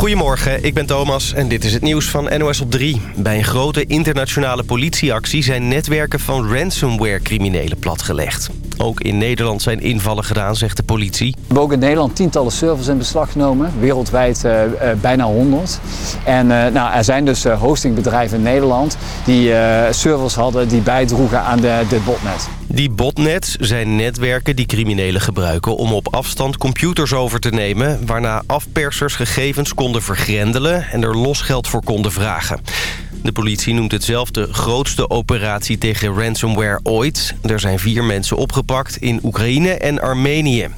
Goedemorgen, ik ben Thomas en dit is het nieuws van NOS op 3. Bij een grote internationale politieactie zijn netwerken van ransomware-criminelen platgelegd. Ook in Nederland zijn invallen gedaan, zegt de politie. We hebben ook in Nederland tientallen servers in beslag genomen. Wereldwijd uh, uh, bijna 100. En uh, nou, er zijn dus hostingbedrijven in Nederland die servers hadden die bijdroegen aan de, dit botnet. Die botnets zijn netwerken die criminelen gebruiken om op afstand computers over te nemen... waarna afpersers gegevens konden vergrendelen en er losgeld voor konden vragen. De politie noemt het zelf de grootste operatie tegen ransomware ooit. Er zijn vier mensen opgepakt in Oekraïne en Armenië.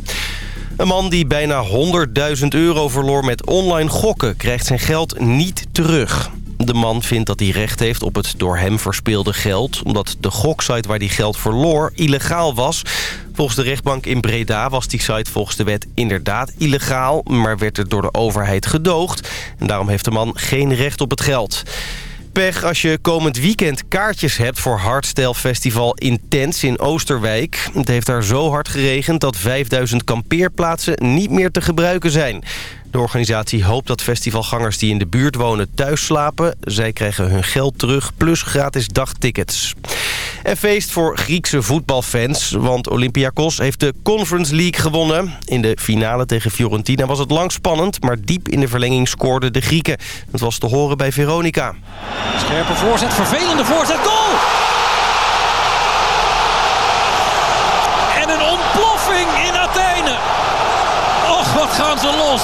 Een man die bijna 100.000 euro verloor met online gokken... krijgt zijn geld niet terug. De man vindt dat hij recht heeft op het door hem verspeelde geld... omdat de goksite waar hij geld verloor illegaal was. Volgens de rechtbank in Breda was die site volgens de wet inderdaad illegaal... maar werd het door de overheid gedoogd. En daarom heeft de man geen recht op het geld pech als je komend weekend kaartjes hebt voor Hardstyle Festival Intens in Oosterwijk. Het heeft daar zo hard geregend dat 5000 kampeerplaatsen niet meer te gebruiken zijn. De organisatie hoopt dat festivalgangers die in de buurt wonen thuis slapen. Zij krijgen hun geld terug, plus gratis dagtickets. En feest voor Griekse voetbalfans, want Olympiakos heeft de Conference League gewonnen. In de finale tegen Fiorentina was het lang spannend, maar diep in de verlenging scoorden de Grieken. Dat was te horen bij Veronica. Scherpe voorzet, vervelende voorzet, goal! En een ontploffing in Athene. Och, wat gaan ze los.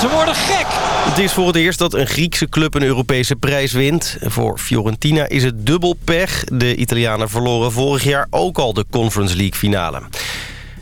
Ze worden gek. Het is voor het eerst dat een Griekse club een Europese prijs wint. Voor Fiorentina is het dubbel pech. De Italianen verloren vorig jaar ook al de Conference League finale.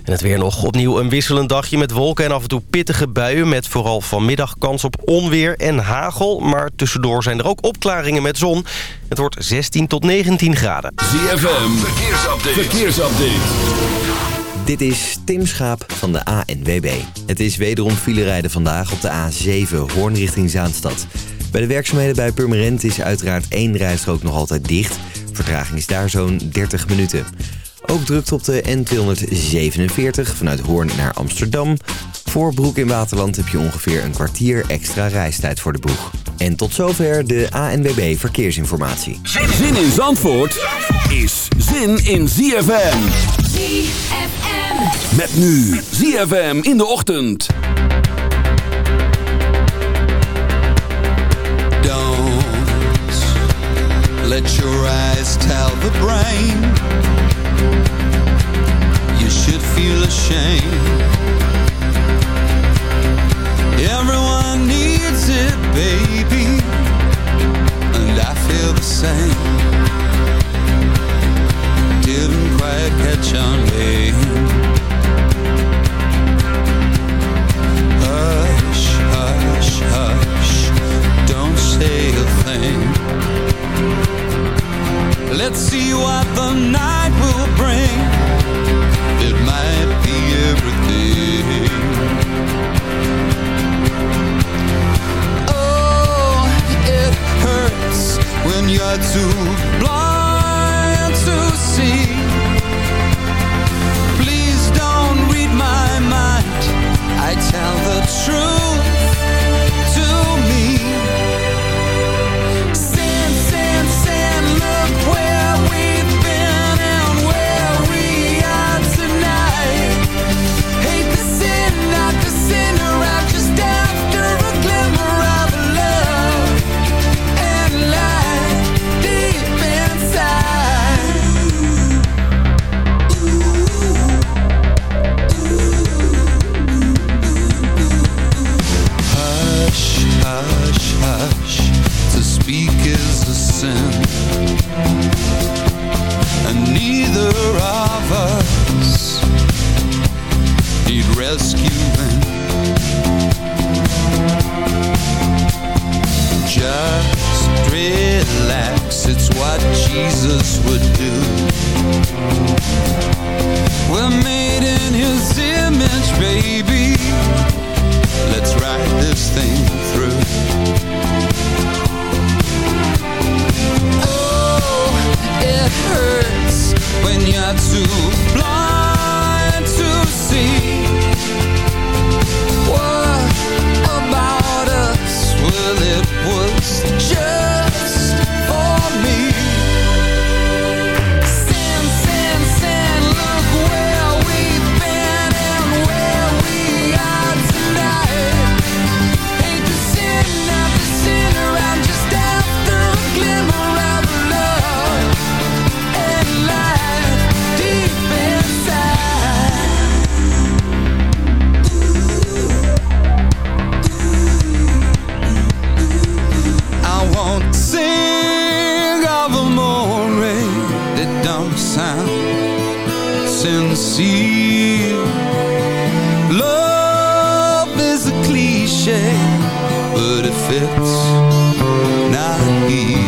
En het weer nog opnieuw een wisselend dagje met wolken en af en toe pittige buien... met vooral vanmiddag kans op onweer en hagel. Maar tussendoor zijn er ook opklaringen met zon. Het wordt 16 tot 19 graden. ZFM, verkeersupdate. verkeersupdate. Dit is Tim Schaap van de ANWB. Het is wederom filerijden vandaag op de A7 Hoorn richting Zaanstad. Bij de werkzaamheden bij Purmerend is uiteraard één rijstrook nog altijd dicht. Vertraging is daar zo'n 30 minuten. Ook drukt op de N247 vanuit Hoorn naar Amsterdam. Voor Broek in Waterland heb je ongeveer een kwartier extra reistijd voor de boeg. En tot zover de ANWB Verkeersinformatie. Zin in Zandvoort is zin in ZFM. ZFM. Met nu ZFM in de ochtend. Don't let your eyes tell the brain feel ashamed. Everyone needs it, baby And I feel the same. Didn't quite catch on, babe. Hush, hush, hush Don't say a thing. Let's see what the night will bring Oh, it hurts when you're too blind to see. Please don't read my mind. I tell the truth see Love is a cliche But it fits. Not here.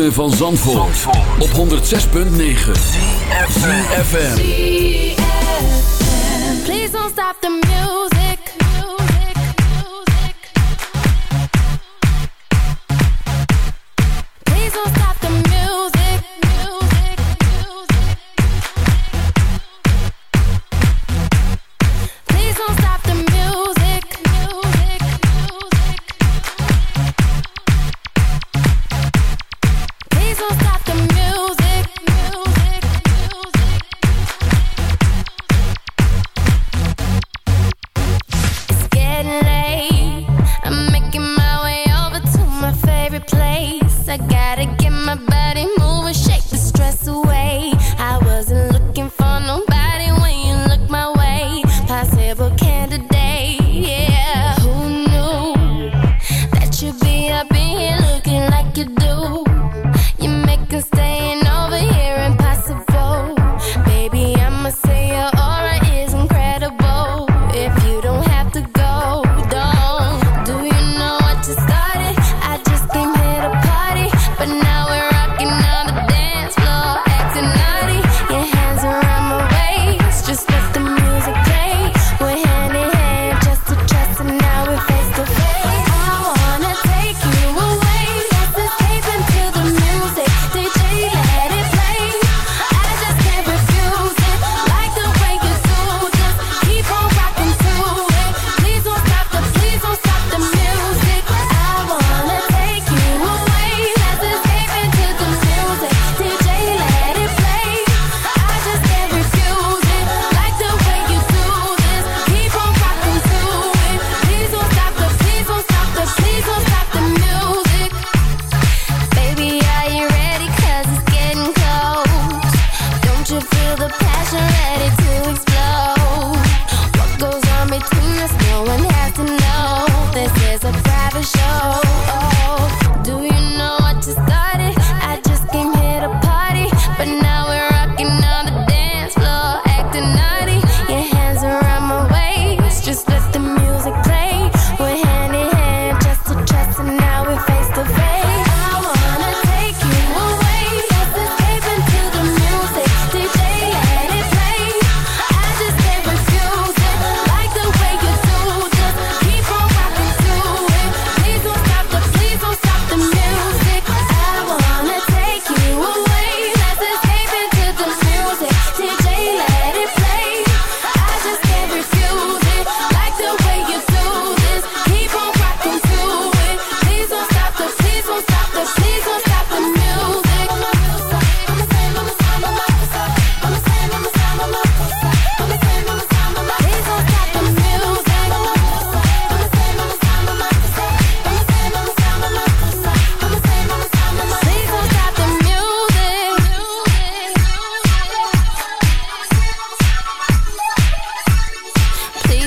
van Zandvoort, op 106.9 FM. Please don't stop the music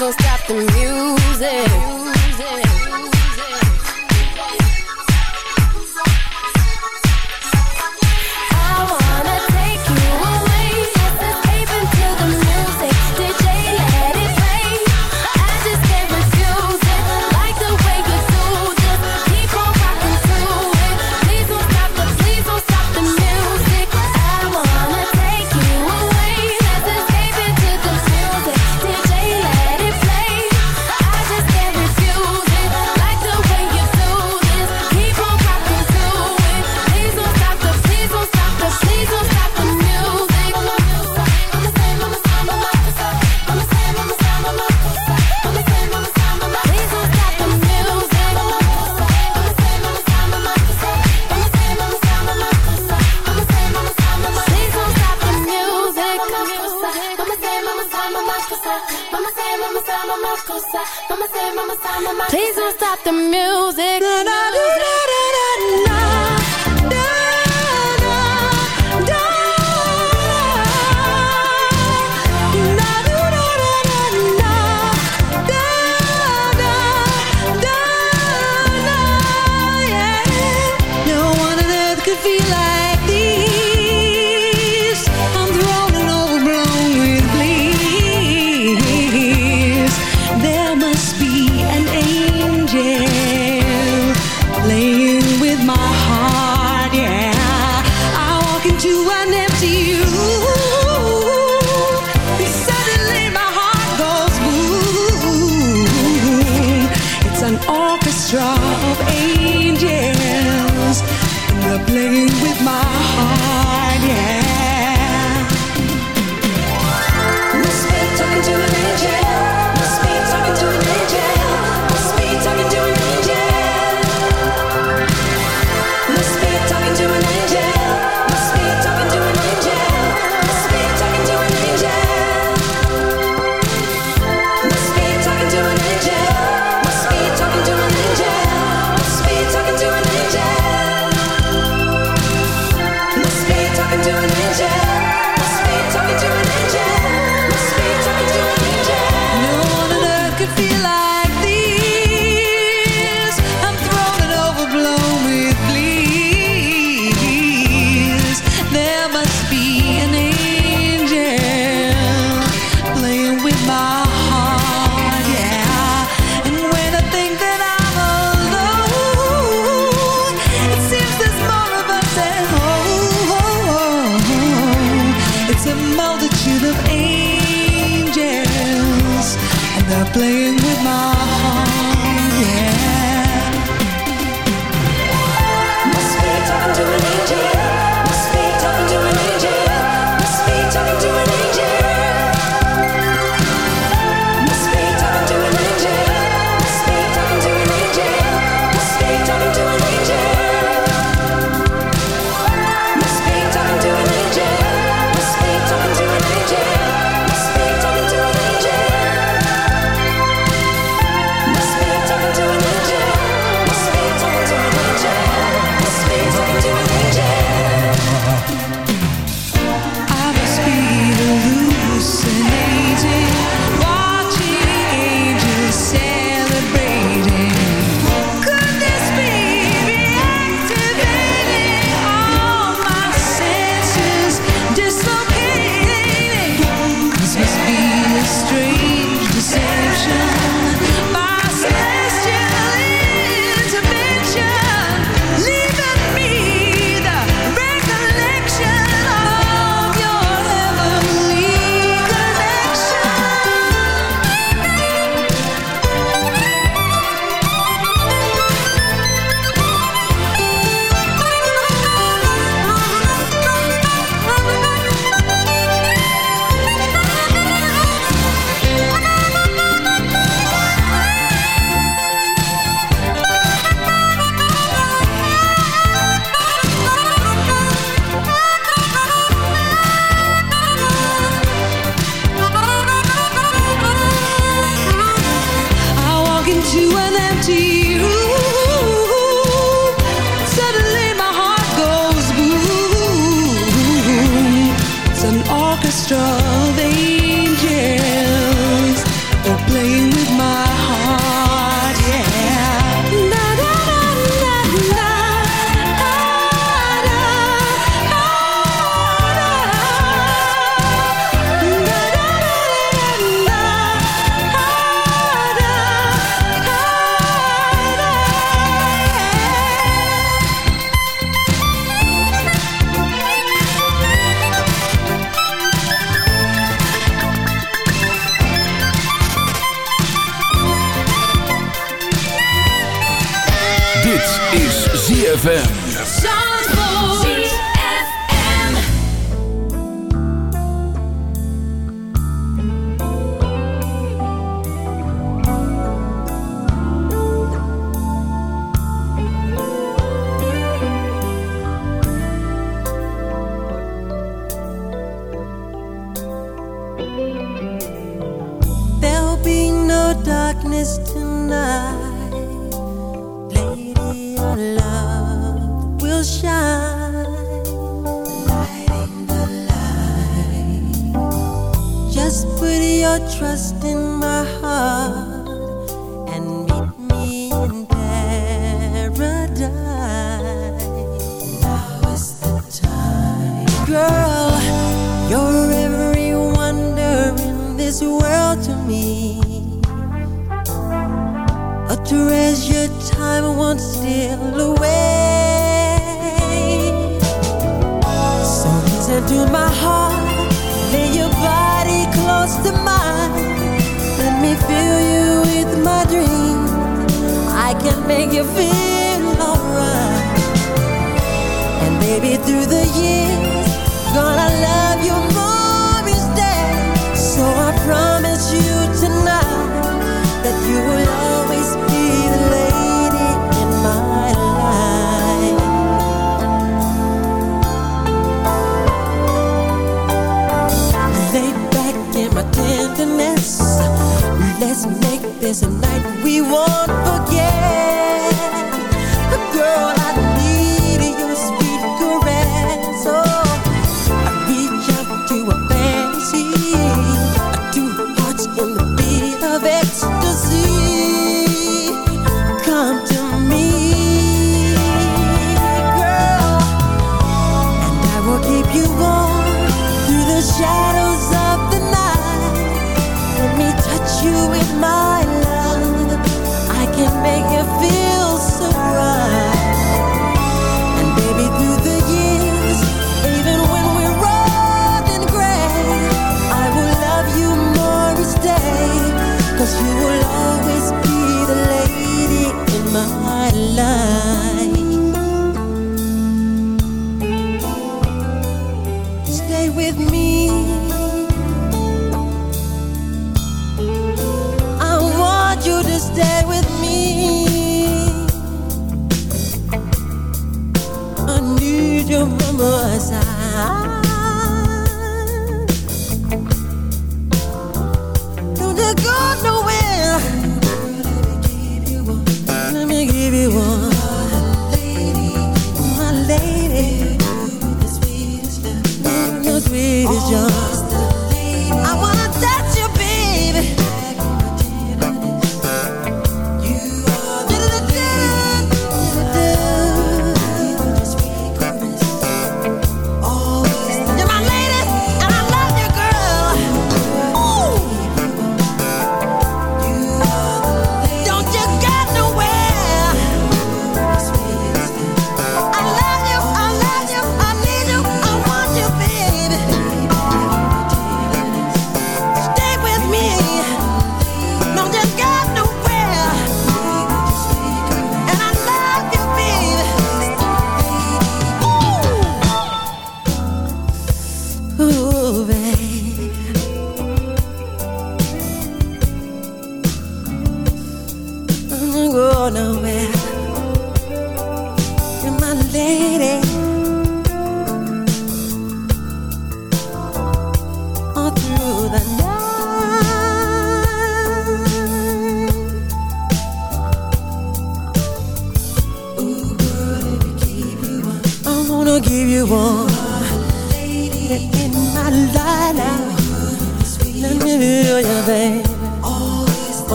gon' stop the music.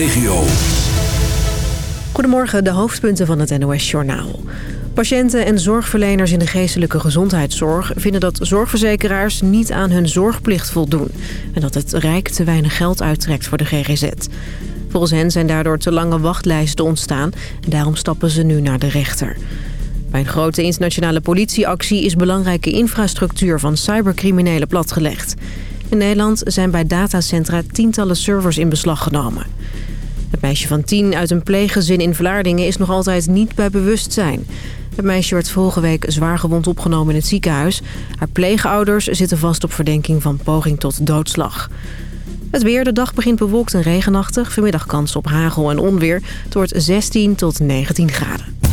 regio. Goedemorgen, de hoofdpunten van het NOS-journaal. Patiënten en zorgverleners in de geestelijke gezondheidszorg... vinden dat zorgverzekeraars niet aan hun zorgplicht voldoen... en dat het Rijk te weinig geld uittrekt voor de GGZ. Volgens hen zijn daardoor te lange wachtlijsten ontstaan... en daarom stappen ze nu naar de rechter. Bij een grote internationale politieactie is belangrijke infrastructuur van cybercriminelen platgelegd. In Nederland zijn bij datacentra tientallen servers in beslag genomen. Het meisje van tien uit een pleeggezin in Vlaardingen is nog altijd niet bij bewustzijn. Het meisje werd vorige week zwaar gewond opgenomen in het ziekenhuis. Haar pleegouders zitten vast op verdenking van poging tot doodslag. Het weer, de dag begint bewolkt en regenachtig. Vanmiddag kans op hagel en onweer. Het wordt 16 tot 19 graden.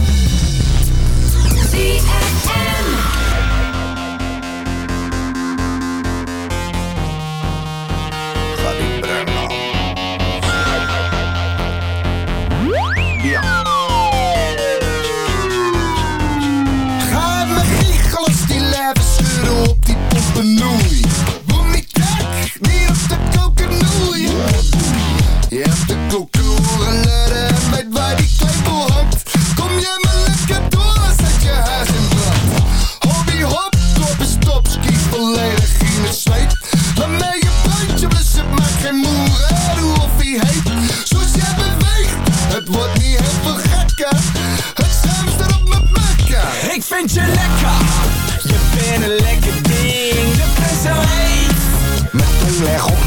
Je hebt de en weet waar die klepel hangt. Kom je maar lekker door, zet je huis in brand. Hobby hop, kop en stop, ski volledig in het zweet. Laat mij je buitje blussen, maak geen moer hoe of hij heet. Zoals jij beweegt, het wordt niet heel veel gekker. Het schuimst op mijn bekken. Ik vind je lekker, je bent een lekker ding. Je bent zo heet, Met tong leg op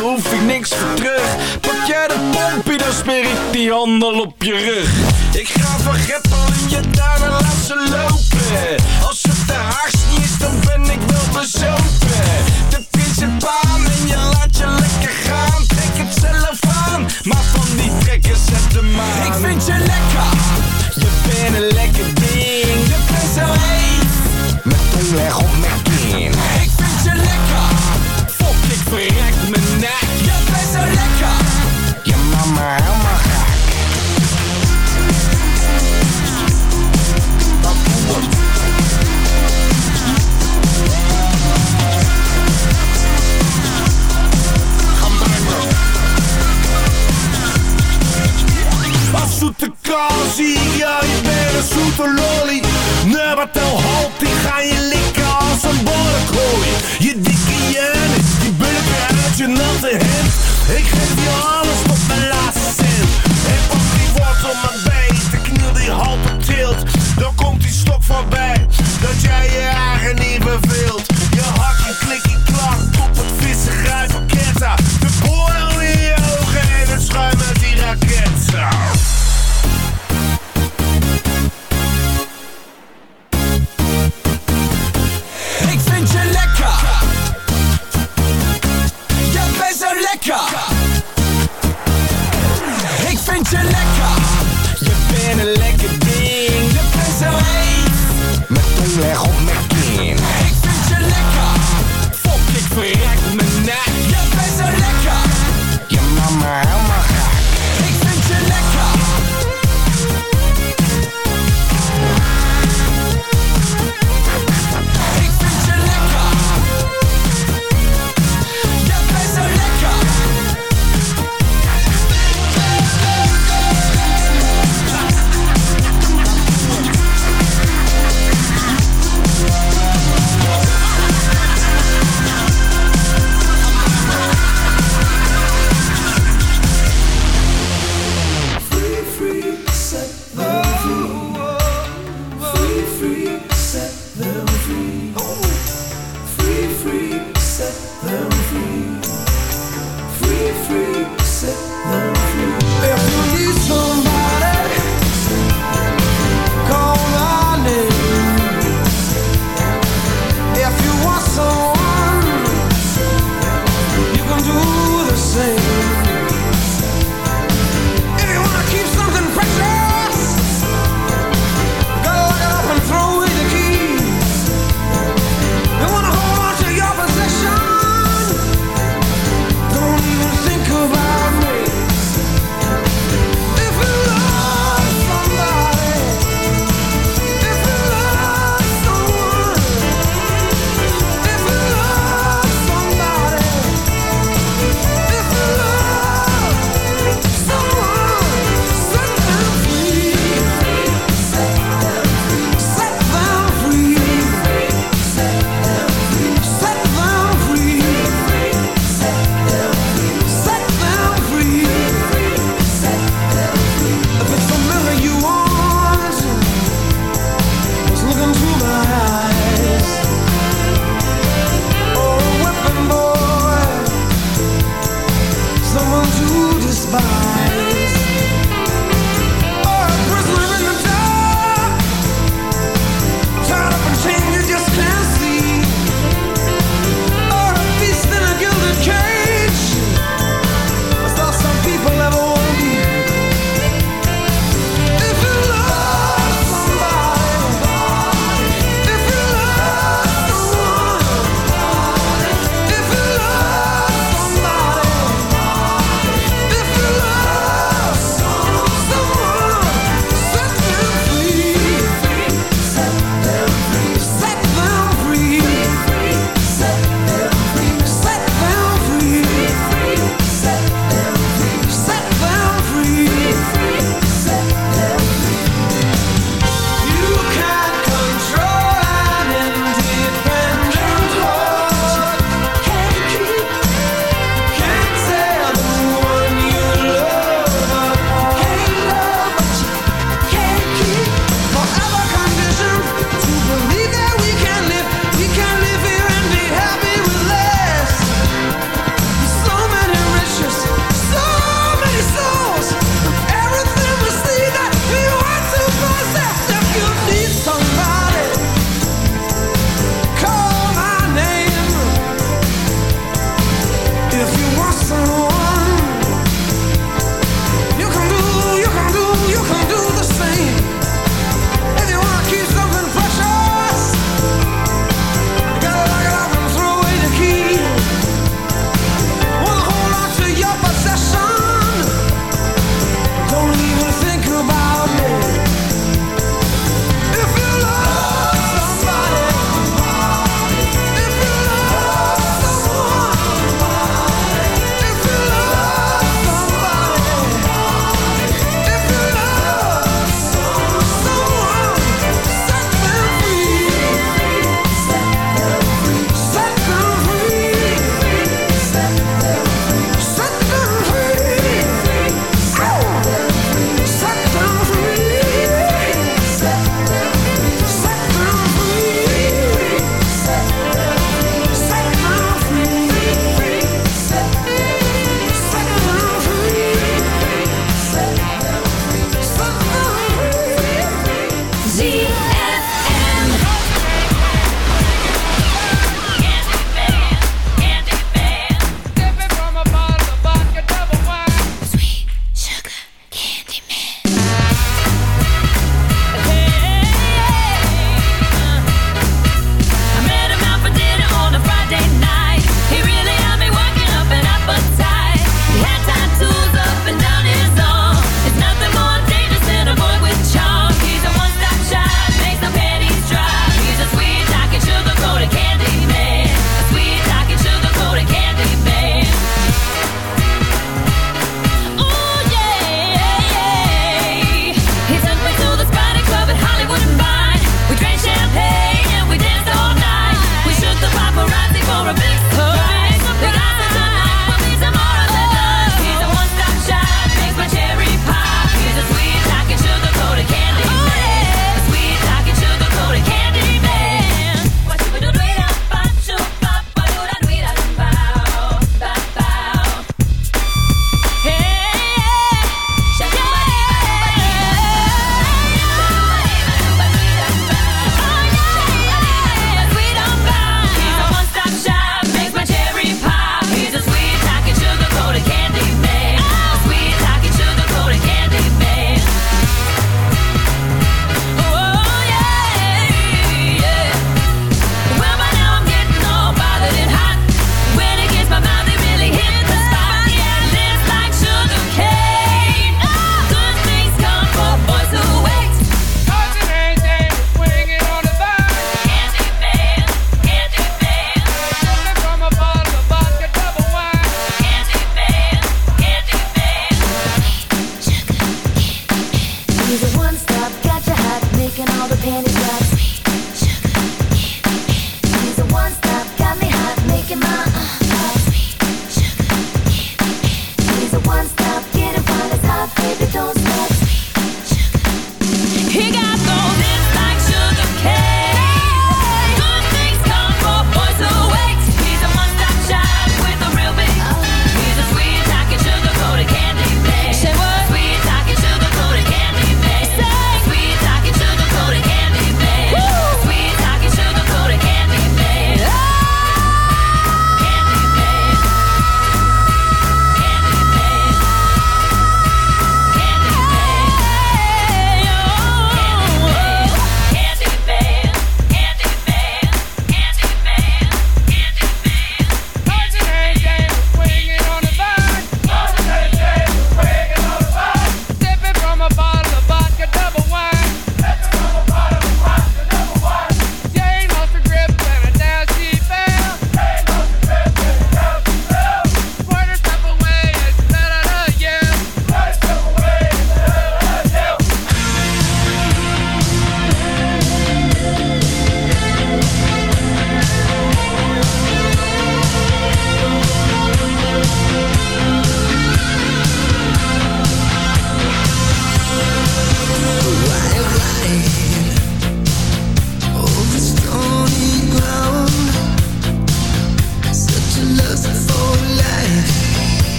daar hoef ik niks voor terug. Pak jij de pompie, dan smeer ik die handel op je rug. Ik ga van greppel in je tuin en laat ze lopen. Als het de haars niet is, dan ben ik wel bezopen. De principaan en je laat je lekker gaan. Trek het zelf aan, maar van die trekken zet de maan. Ik vind je lekker, je bent een lekker ding. Je bent zo heet, Met tong leg op zie jou, je bent een zoete lolly. Nee, maar tel halt, die ga je likken als een borrekooi. Je dikke jenis, die bulken uit je natte hemd. Ik geef je alles tot mijn laatste cent. En pak die wortel mijn de kniel die halt op tilt. Dan komt die stok voorbij, dat jij je eigen niet verveelt. Je bent een lekker ding. Je bent zo heet. Met tong op mijn kin.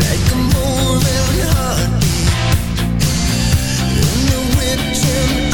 Like a moving heartbeat. In the witching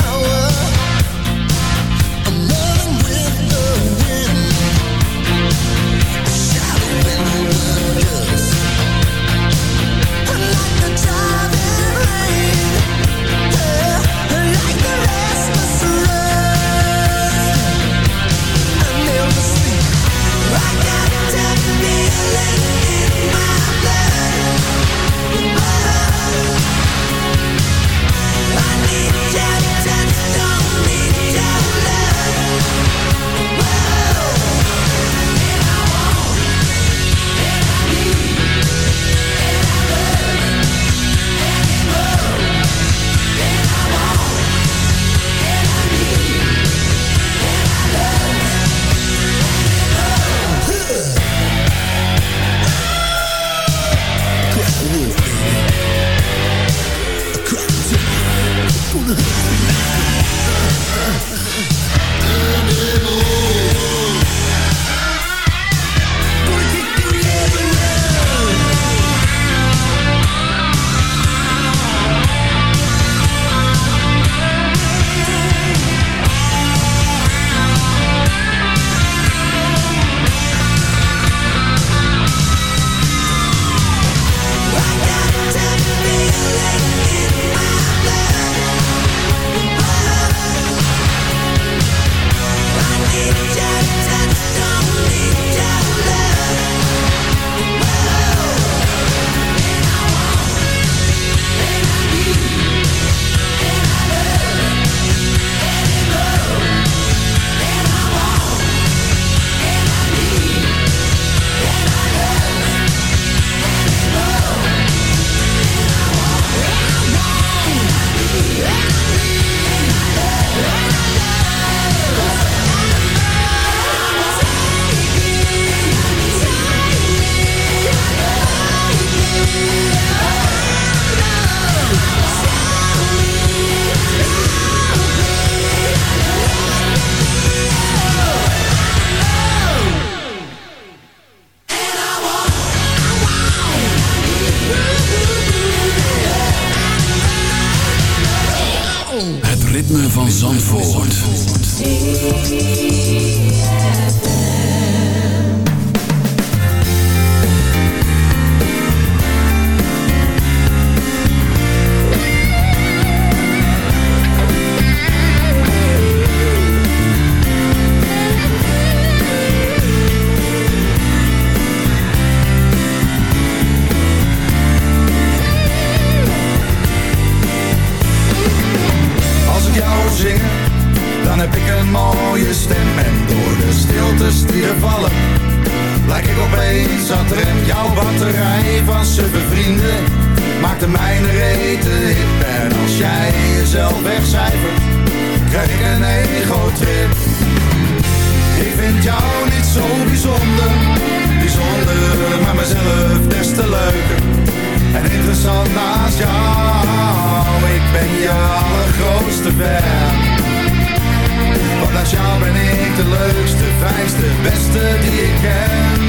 beste die ik ken.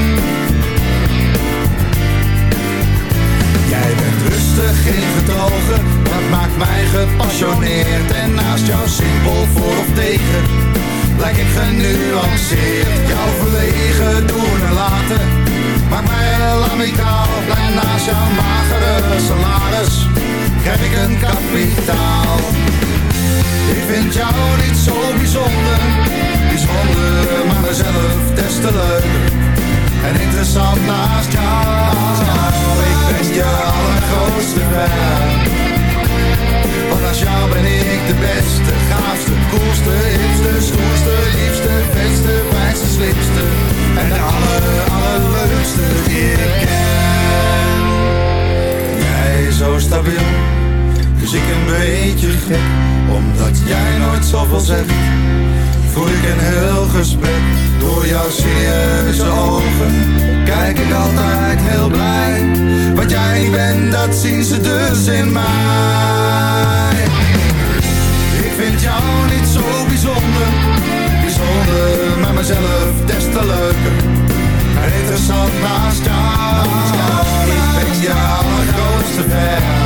Jij bent rustig, geen getogen, dat maakt mij gepassioneerd. En naast jou simpel voor of tegen, lijk ik genuanceerd. Jouw verlegen doen en laten, maakt mij heel amicaal. Blij naast jouw magere salaris, krijg ik een kapitaal. Naast jou, ik ben je allergrootste fan. Want naast jou ben ik de beste, gaafste, koelste, hipste, stoerste, liefste, beste, fijnste, slimste. En de aller, allerleukste die ik ken. Jij zo stabiel, dus ik een beetje gek. Omdat jij nooit zoveel zegt, voer ik een heel gesprek. Door jouw serieuze ogen, kijk ik altijd heel blij. Wat jij bent, dat zien ze dus in mij. Ik vind jou niet zo bijzonder, bijzonder mezelf des te leuker. Interessant naast jou. Ik ben je allergrootste fan.